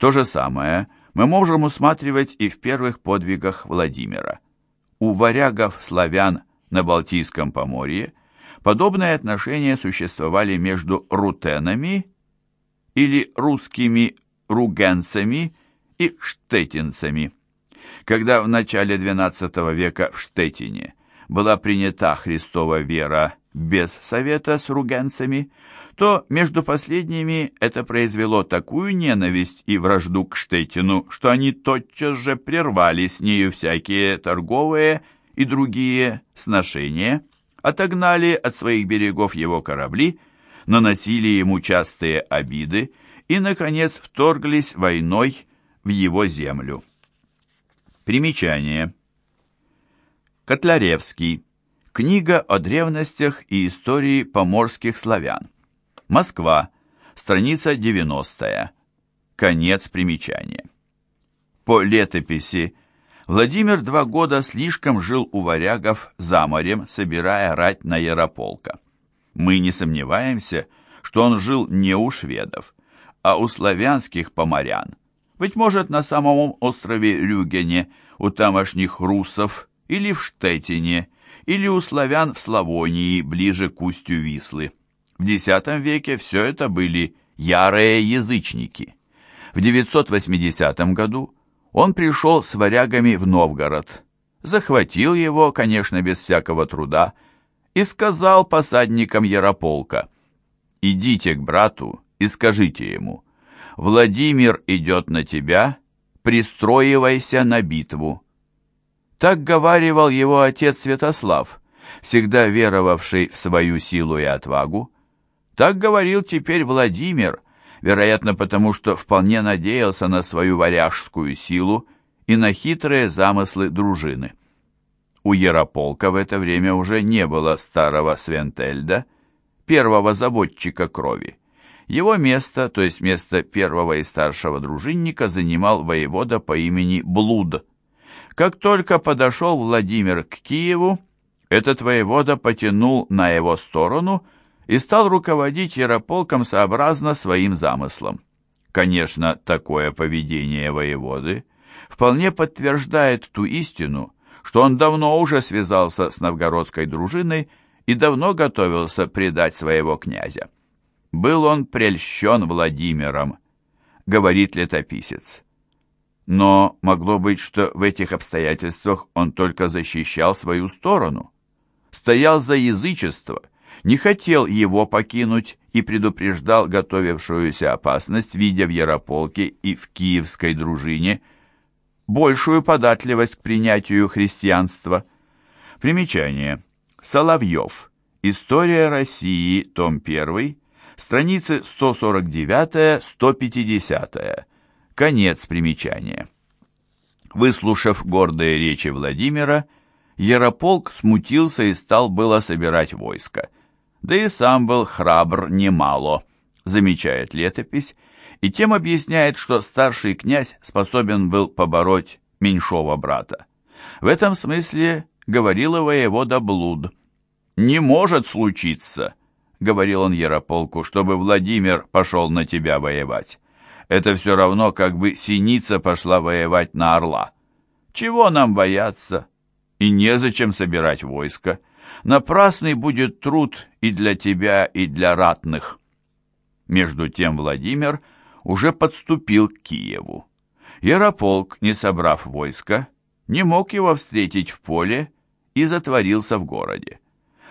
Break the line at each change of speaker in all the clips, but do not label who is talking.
То же самое мы можем усматривать и в первых подвигах Владимира. У варягов-славян на Балтийском поморье подобные отношения существовали между рутенами или русскими ругенцами и штетинцами. Когда в начале XII века в Штетине была принята Христова вера без совета с ругенцами, то между последними это произвело такую ненависть и вражду к Штетину, что они тотчас же прервали с нею всякие торговые и другие сношения, отогнали от своих берегов его корабли, наносили ему частые обиды и, наконец, вторглись войной в его землю. Примечание. Котляревский. Книга о древностях и истории поморских славян. Москва. Страница 90. Конец примечания. По летописи Владимир два года слишком жил у варягов за морем, собирая рать на Ярополка. Мы не сомневаемся, что он жил не у шведов, а у славянских поморян, быть может, на самом острове Рюгене, у тамошних русов, или в Штетине, или у славян в Славонии, ближе к устью Вислы. В X веке все это были ярые язычники. В 980 году он пришел с варягами в Новгород, захватил его, конечно, без всякого труда, и сказал посадникам Ярополка, «Идите к брату и скажите ему, Владимир идет на тебя, пристроивайся на битву. Так говаривал его отец Святослав, всегда веровавший в свою силу и отвагу. Так говорил теперь Владимир, вероятно потому, что вполне надеялся на свою варяжскую силу и на хитрые замыслы дружины. У Ярополка в это время уже не было старого Свентельда, первого заводчика крови. Его место, то есть место первого и старшего дружинника, занимал воевода по имени Блуд. Как только подошел Владимир к Киеву, этот воевода потянул на его сторону и стал руководить Ярополком сообразно своим замыслам. Конечно, такое поведение воеводы вполне подтверждает ту истину, что он давно уже связался с новгородской дружиной и давно готовился предать своего князя. Был он прельщен Владимиром, говорит летописец. Но могло быть, что в этих обстоятельствах он только защищал свою сторону, стоял за язычество, не хотел его покинуть и предупреждал готовившуюся опасность, видя в Ярополке и в киевской дружине большую податливость к принятию христианства. Примечание. Соловьев. История России, том 1, Страницы 149-150. Конец примечания. Выслушав гордые речи Владимира, Ярополк смутился и стал было собирать войско. Да и сам был храбр немало, замечает летопись, и тем объясняет, что старший князь способен был побороть меньшого брата. В этом смысле говорила воевода Блуд. «Не может случиться», — говорил он Ярополку, — чтобы Владимир пошел на тебя воевать. Это все равно, как бы Синица пошла воевать на Орла. Чего нам бояться? И незачем собирать войско. Напрасный будет труд и для тебя, и для ратных. Между тем Владимир уже подступил к Киеву. Ярополк, не собрав войска, не мог его встретить в поле и затворился в городе.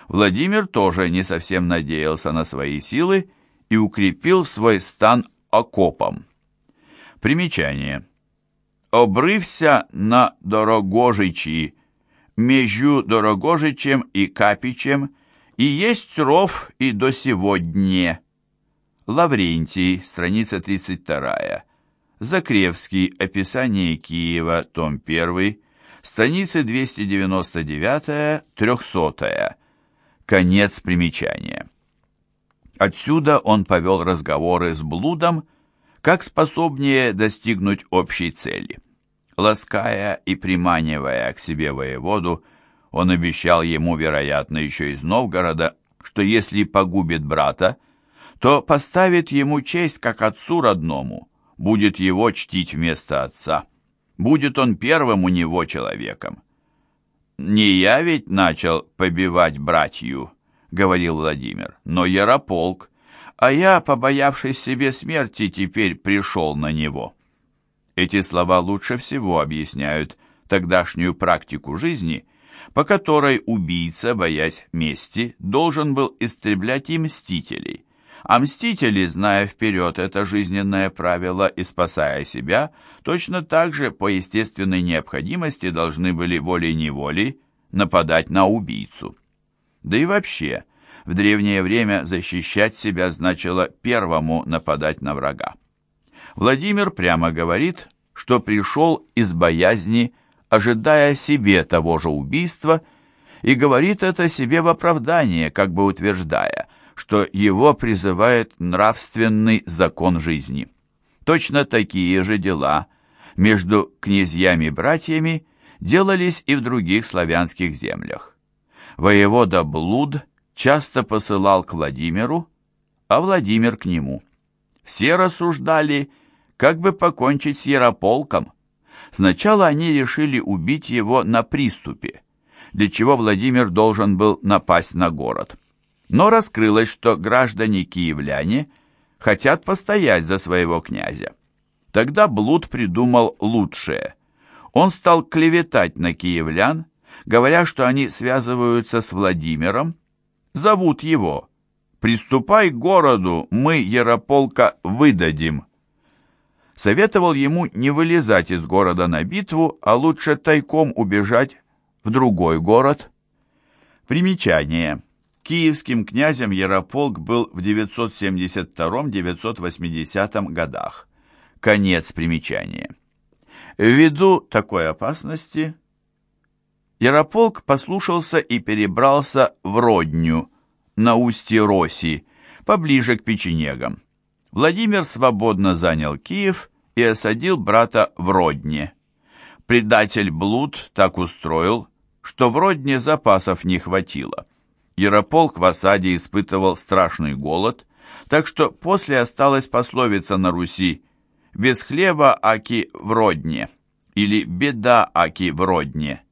Владимир тоже не совсем надеялся на свои силы и укрепил свой стан окопом. Примечание. «Обрывся на Дорогожичи, между Дорогожичем и Капичем, и есть ров и до сегодня». Лаврентий, страница 32. Закревский, описание Киева, том 1, страницы 299-300. Конец примечания. Отсюда он повел разговоры с блудом, как способнее достигнуть общей цели. Лаская и приманивая к себе воеводу, он обещал ему, вероятно, еще из Новгорода, что если погубит брата, то поставит ему честь как отцу родному, будет его чтить вместо отца. Будет он первым у него человеком. «Не я ведь начал побивать братью», — говорил Владимир, — «но Ярополк, а я, побоявшись себе смерти, теперь пришел на него». Эти слова лучше всего объясняют тогдашнюю практику жизни, по которой убийца, боясь мести, должен был истреблять и мстителей, а мстители, зная вперед это жизненное правило и спасая себя, точно так же по естественной необходимости должны были волей-неволей нападать на убийцу. Да и вообще, в древнее время защищать себя значило первому нападать на врага. Владимир прямо говорит, что пришел из боязни, ожидая себе того же убийства, и говорит это себе в оправдание, как бы утверждая – что его призывает нравственный закон жизни. Точно такие же дела между князьями-братьями делались и в других славянских землях. Воевода Блуд часто посылал к Владимиру, а Владимир к нему. Все рассуждали, как бы покончить с Ярополком. Сначала они решили убить его на приступе, для чего Владимир должен был напасть на город. Но раскрылось, что граждане-киевляне хотят постоять за своего князя. Тогда Блуд придумал лучшее. Он стал клеветать на киевлян, говоря, что они связываются с Владимиром, зовут его. «Приступай к городу, мы Ярополка выдадим». Советовал ему не вылезать из города на битву, а лучше тайком убежать в другой город. Примечание. Киевским князем Ярополк был в 972-980 годах. Конец примечания. Ввиду такой опасности Ярополк послушался и перебрался в Родню, на устье Роси, поближе к печенегам. Владимир свободно занял Киев и осадил брата в Родне. Предатель Блуд так устроил, что в Родне запасов не хватило. Ярополк в осаде испытывал страшный голод, так что после осталась пословица на Руси «без хлеба аки в родне» или «беда аки в родне».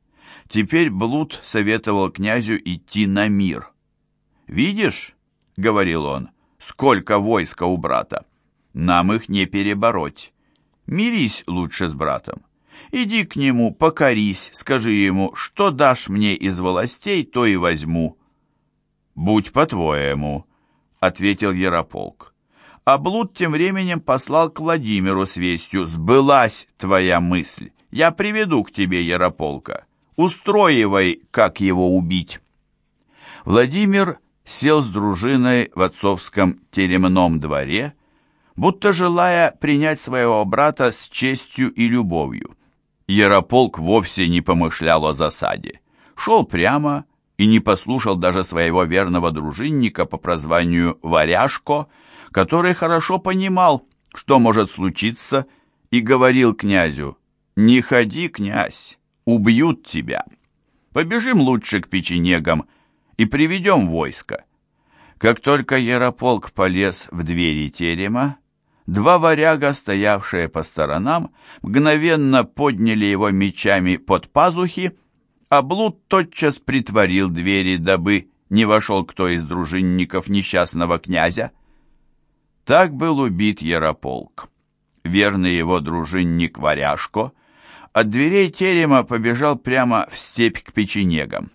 Теперь Блуд советовал князю идти на мир. «Видишь, — говорил он, — сколько войска у брата. Нам их не перебороть. Мирись лучше с братом. Иди к нему, покорись, скажи ему, что дашь мне из властей, то и возьму. «Будь по-твоему», — ответил Ярополк. А Блуд тем временем послал к Владимиру с вестью «Сбылась твоя мысль, я приведу к тебе Ярополка, устроивай, как его убить». Владимир сел с дружиной в отцовском теремном дворе, будто желая принять своего брата с честью и любовью. Ярополк вовсе не помышлял о засаде. Шел прямо и не послушал даже своего верного дружинника по прозванию Варяжко, который хорошо понимал, что может случиться, и говорил князю, «Не ходи, князь, убьют тебя. Побежим лучше к печенегам и приведем войско». Как только Ярополк полез в двери терема, два варяга, стоявшие по сторонам, мгновенно подняли его мечами под пазухи, а Блуд тотчас притворил двери, дабы не вошел кто из дружинников несчастного князя. Так был убит Ярополк. Верный его дружинник Варяжко от дверей терема побежал прямо в степь к печенегам.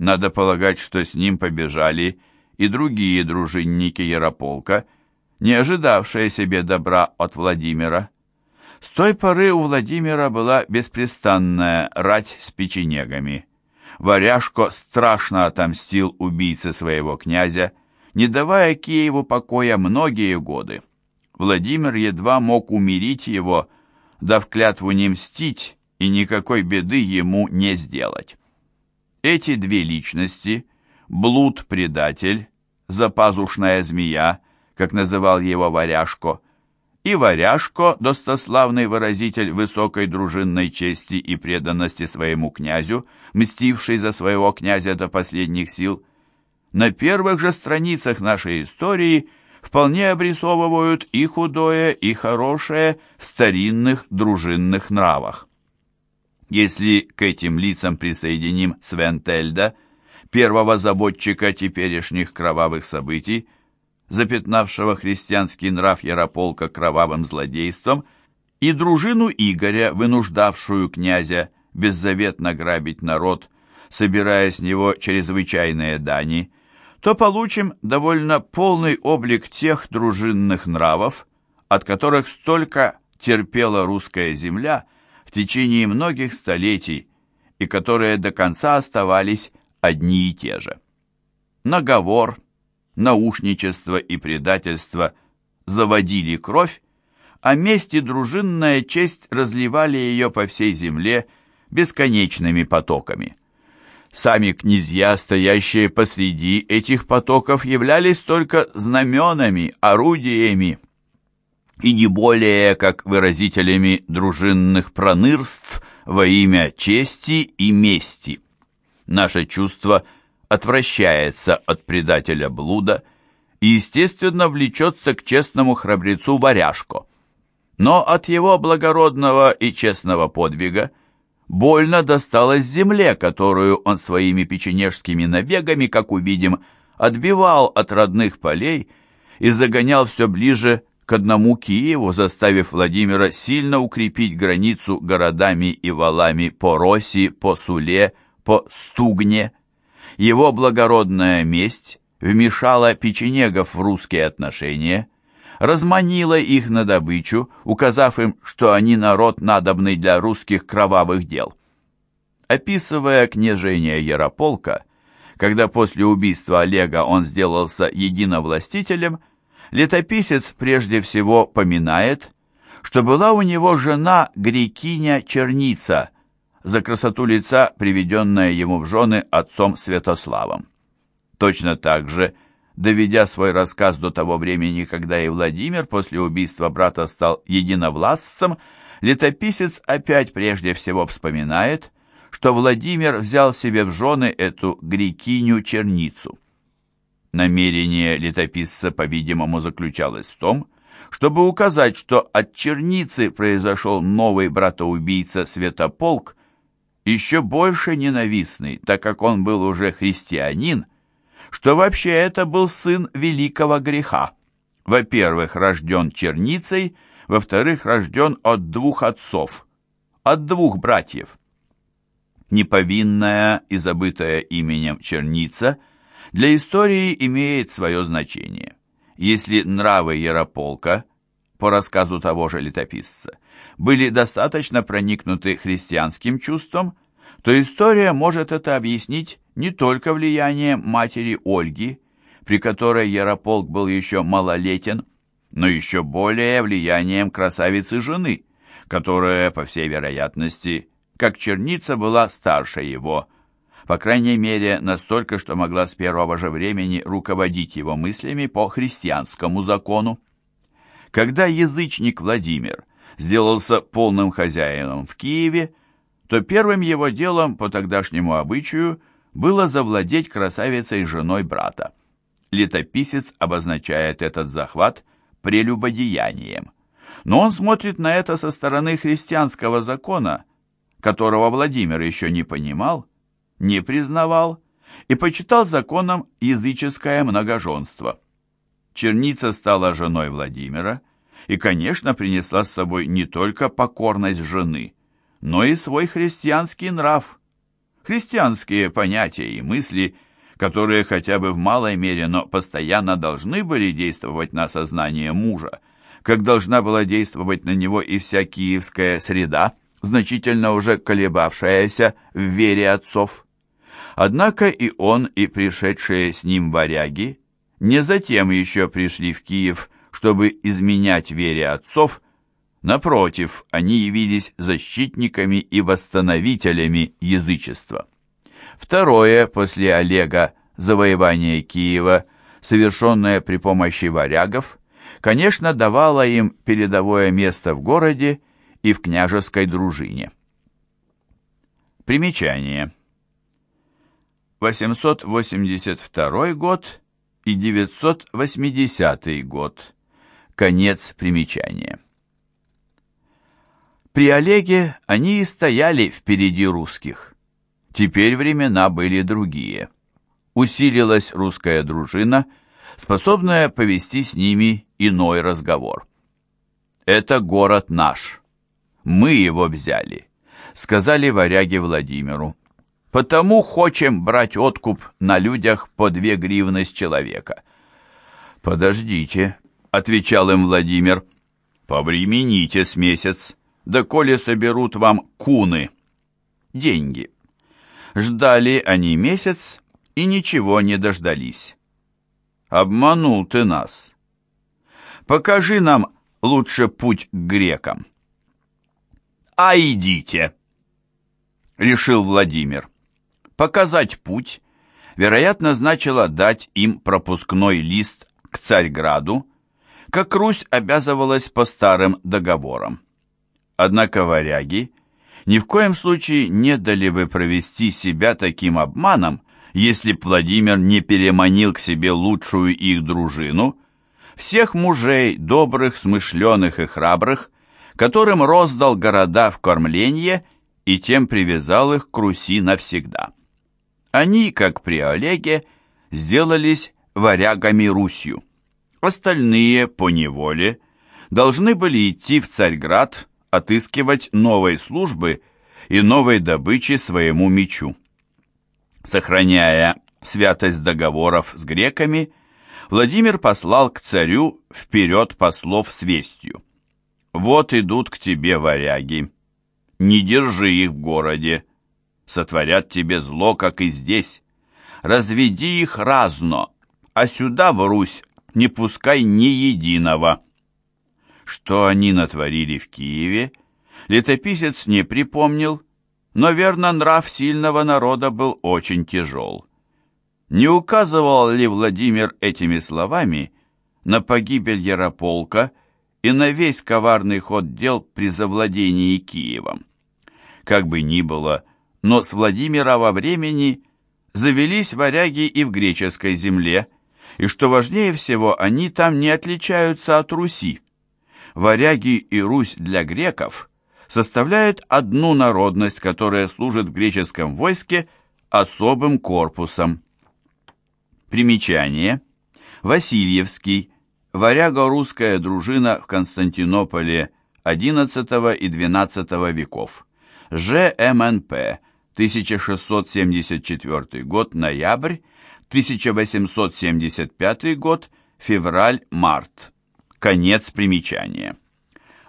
Надо полагать, что с ним побежали и другие дружинники Ярополка, не ожидавшие себе добра от Владимира. С той поры у Владимира была беспрестанная рать с печенегами. Варяжко страшно отомстил убийце своего князя, не давая Киеву покоя многие годы. Владимир едва мог умирить его, дав клятву не мстить и никакой беды ему не сделать. Эти две личности, блуд-предатель, запазушная змея, как называл его Варяжко, и Варяжко, достославный выразитель высокой дружинной чести и преданности своему князю, мстивший за своего князя до последних сил, на первых же страницах нашей истории вполне обрисовывают и худое, и хорошее в старинных дружинных нравах. Если к этим лицам присоединим Свентельда, первого заботчика теперешних кровавых событий, запятнавшего христианский нрав Ярополка кровавым злодейством, и дружину Игоря, вынуждавшую князя беззаветно грабить народ, собирая с него чрезвычайные дани, то получим довольно полный облик тех дружинных нравов, от которых столько терпела русская земля в течение многих столетий и которые до конца оставались одни и те же. Наговор, наушничество и предательство заводили кровь, а месть и дружинная честь разливали ее по всей земле бесконечными потоками. Сами князья, стоящие посреди этих потоков, являлись только знаменами, орудиями и не более как выразителями дружинных пронырств во имя чести и мести. Наше чувство отвращается от предателя блуда и, естественно, влечется к честному храбрецу Варяжко. Но от его благородного и честного подвига больно досталось земле, которую он своими печенежскими набегами, как увидим, отбивал от родных полей и загонял все ближе к одному Киеву, заставив Владимира сильно укрепить границу городами и валами по Роси, по Суле, по Стугне. Его благородная месть вмешала печенегов в русские отношения, разманила их на добычу, указав им, что они народ надобный для русских кровавых дел. Описывая княжение Ярополка, когда после убийства Олега он сделался единовластителем, летописец прежде всего поминает, что была у него жена грекиня Черница, за красоту лица, приведенная ему в жены отцом Святославом. Точно так же – доведя свой рассказ до того времени, когда и Владимир после убийства брата стал единовластцем, летописец опять прежде всего вспоминает, что Владимир взял себе в жены эту грекиню-черницу. Намерение летописца, по-видимому, заключалось в том, чтобы указать, что от черницы произошел новый братоубийца Святополк, еще больше ненавистный, так как он был уже христианин, что вообще это был сын великого греха. Во-первых, рожден черницей, во-вторых, рожден от двух отцов, от двух братьев. Неповинная и забытая именем черница для истории имеет свое значение. Если нравы Ярополка, по рассказу того же летописца, были достаточно проникнуты христианским чувством, то история может это объяснить не только влиянием матери Ольги, при которой Ярополк был еще малолетен, но еще более влиянием красавицы жены, которая, по всей вероятности, как черница была старше его, по крайней мере, настолько, что могла с первого же времени руководить его мыслями по христианскому закону. Когда язычник Владимир сделался полным хозяином в Киеве, то первым его делом по тогдашнему обычаю было завладеть красавицей женой брата. Летописец обозначает этот захват прелюбодеянием. Но он смотрит на это со стороны христианского закона, которого Владимир еще не понимал, не признавал и почитал законом языческое многоженство. Черница стала женой Владимира и, конечно, принесла с собой не только покорность жены – но и свой христианский нрав, христианские понятия и мысли, которые хотя бы в малой мере, но постоянно должны были действовать на сознание мужа, как должна была действовать на него и вся киевская среда, значительно уже колебавшаяся в вере отцов. Однако и он, и пришедшие с ним варяги не затем еще пришли в Киев, чтобы изменять вере отцов, Напротив, они явились защитниками и восстановителями язычества. Второе, после Олега, завоевание Киева, совершенное при помощи варягов, конечно, давало им передовое место в городе и в княжеской дружине. Примечание. 882 год и 980 год. Конец примечания. При Олеге они и стояли впереди русских. Теперь времена были другие. Усилилась русская дружина, способная повести с ними иной разговор. «Это город наш. Мы его взяли», — сказали варяги Владимиру. «Потому хочем брать откуп на людях по две гривны с человека». «Подождите», — отвечал им Владимир. «Повремените с месяц, да коли соберут вам куны». Деньги. Ждали они месяц и ничего не дождались. Обманул ты нас. Покажи нам лучше путь к грекам. А идите, решил Владимир. Показать путь, вероятно, значило дать им пропускной лист к Царьграду, как Русь обязывалась по старым договорам. Однако варяги ни в коем случае не дали бы провести себя таким обманом, если б Владимир не переманил к себе лучшую их дружину, всех мужей, добрых, смышленых и храбрых, которым роздал города в кормленье и тем привязал их к Руси навсегда. Они, как при Олеге, сделались варягами Русью. Остальные, по неволе, должны были идти в Царьград отыскивать новой службы и новой добычи своему мечу. Сохраняя святость договоров с греками, Владимир послал к царю вперед послов с вестью. «Вот идут к тебе варяги. Не держи их в городе. Сотворят тебе зло, как и здесь. Разведи их разно, а сюда, в Русь, не пускай ни единого». Что они натворили в Киеве, летописец не припомнил, но верно нрав сильного народа был очень тяжел. Не указывал ли Владимир этими словами на погибель Ярополка и на весь коварный ход дел при завладении Киевом? Как бы ни было, но с Владимира во времени завелись варяги и в греческой земле, и, что важнее всего, они там не отличаются от Руси варяги и Русь для греков составляют одну народность, которая служит в греческом войске особым корпусом. Примечание. Васильевский. Варяго-русская дружина в Константинополе XI и XII веков. ЖМНП. 1674 год, ноябрь, 1875 год, февраль-март. Конец примечания.